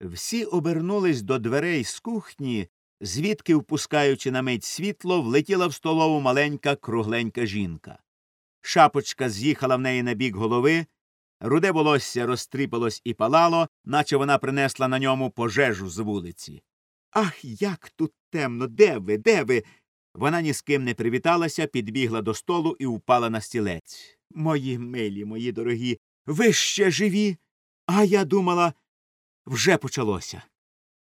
Всі обернулись до дверей з кухні, звідки, впускаючи на мить світло, влетіла в столову маленька кругленька жінка. Шапочка з'їхала в неї на бік голови, руде волосся розтріпалось і палало, наче вона принесла на ньому пожежу з вулиці. Ах, як тут темно. Де ви? Де ви? Вона ні з ким не привіталася, підбігла до столу і впала на стілець. Мої милі, мої дорогі, ви ще живі? А я думала, вже почалося.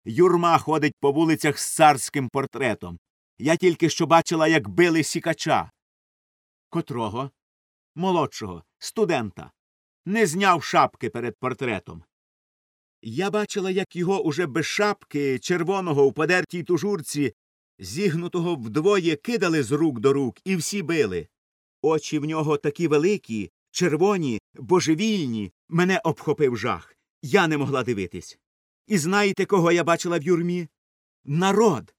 Юрма ходить по вулицях з царським портретом. Я тільки що бачила, як били сікача. Котрого? Молодшого, студента. Не зняв шапки перед портретом. Я бачила, як його уже без шапки, червоного у подертій тужурці, зігнутого вдвоє кидали з рук до рук і всі били. Очі в нього такі великі, червоні, божевільні, мене обхопив жах. Я не могла дивитись. І знаєте, кого я бачила в юрмі? Народ.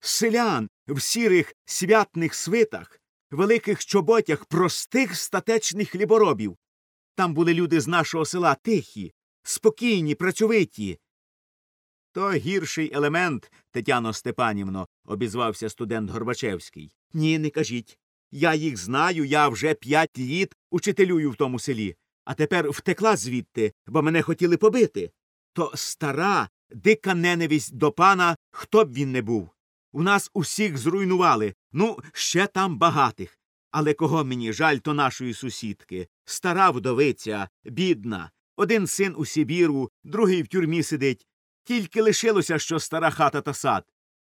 Селян в сірих святних свитах, великих чоботях простих статечних хліборобів. Там були люди з нашого села тихі, спокійні, працьовиті. То гірший елемент, Тетяно Степанівно, обізвався студент Горбачевський. Ні, не кажіть. Я їх знаю, я вже п'ять літ учителюю в тому селі, а тепер втекла звідти, бо мене хотіли побити. То стара, дика ненависть до пана, хто б він не був. У нас усіх зруйнували, ну, ще там багатих. Але кого мені жаль, то нашої сусідки. Стара вдовиця, бідна. Один син у Сибіру, другий в тюрмі сидить. Тільки лишилося, що стара хата та сад.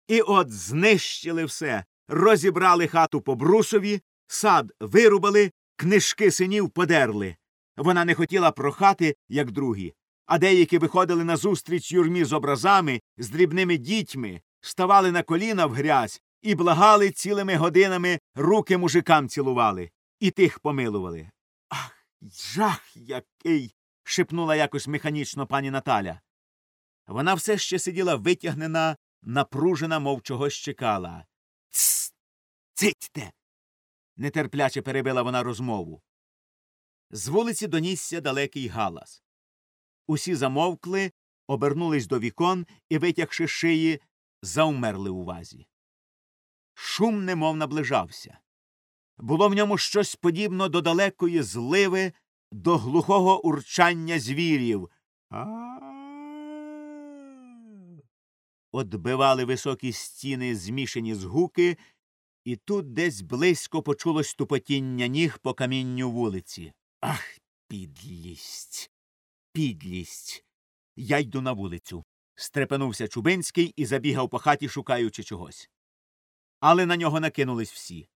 І от знищили все. Розібрали хату по брусові, сад вирубали, книжки синів подерли. Вона не хотіла прохати, як другі. А деякі виходили назустріч юрмі з образами, з дрібними дітьми, ставали на коліна в грязь і благали цілими годинами, руки мужикам цілували, і тих помилували. Ах, жах який. шепнула якось механічно пані Наталя. Вона все ще сиділа витягнена, напружена, мов чогось чекала. Тсс. Цитьте. нетерпляче перебила вона розмову. З вулиці донісся далекий галас. Усі замовкли, обернулись до вікон і, витягши шиї, заумерли у вазі. Шум немов наближався. Було в ньому щось подібно до далекої зливи, до глухого урчання звірів. Отбивали високі стіни, змішані згуки, і тут десь близько почулось тупотіння ніг по камінню вулиці. Ах, підлість. Підлість. Я йду на вулицю. стрепенувся Чубинський і забігав по хаті, шукаючи чогось. Але на нього накинулись всі.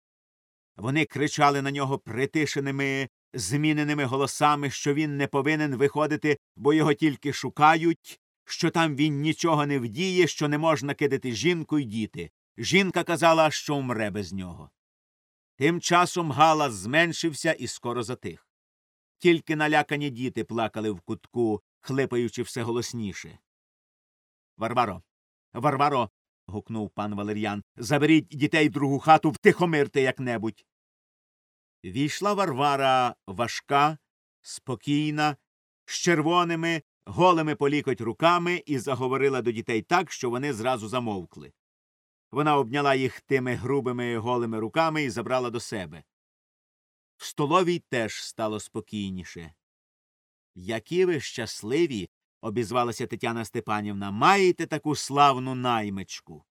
Вони кричали на нього притишеними, зміненими голосами, що він не повинен виходити, бо його тільки шукають, що там він нічого не вдіє, що не можна кидати жінку й діти. Жінка казала, що вмре без нього. Тим часом галас зменшився і скоро затих. Тільки налякані діти плакали в кутку, хлипаючи все голосніше. Варваро, Варваро. гукнув пан Валер'ян. Заберіть дітей в другу хату, втихомирте як небудь. Війшла Варвара важка, спокійна, з червоними, голими по лікоть руками і заговорила до дітей так, що вони зразу замовкли. Вона обняла їх тими грубими голими руками і забрала до себе. В столовій теж стало спокійніше. Які ви щасливі, обізвалася Тетяна Степанівна, маєте таку славну наймичку.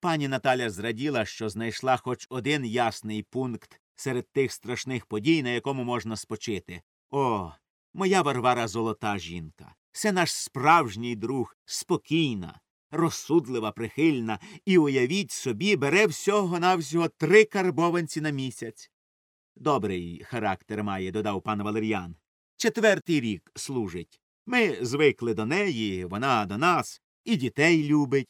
Пані Наталя зраділа, що знайшла хоч один ясний пункт серед тих страшних подій, на якому можна спочити. О, моя Варвара золота жінка. Це наш справжній друг, спокійна, розсудлива, прихильна, і, уявіть собі, бере всього навсього три карбованці на місяць. Добрий характер має, додав пан Валер'ян. Четвертий рік служить. Ми звикли до неї, вона до нас, і дітей любить.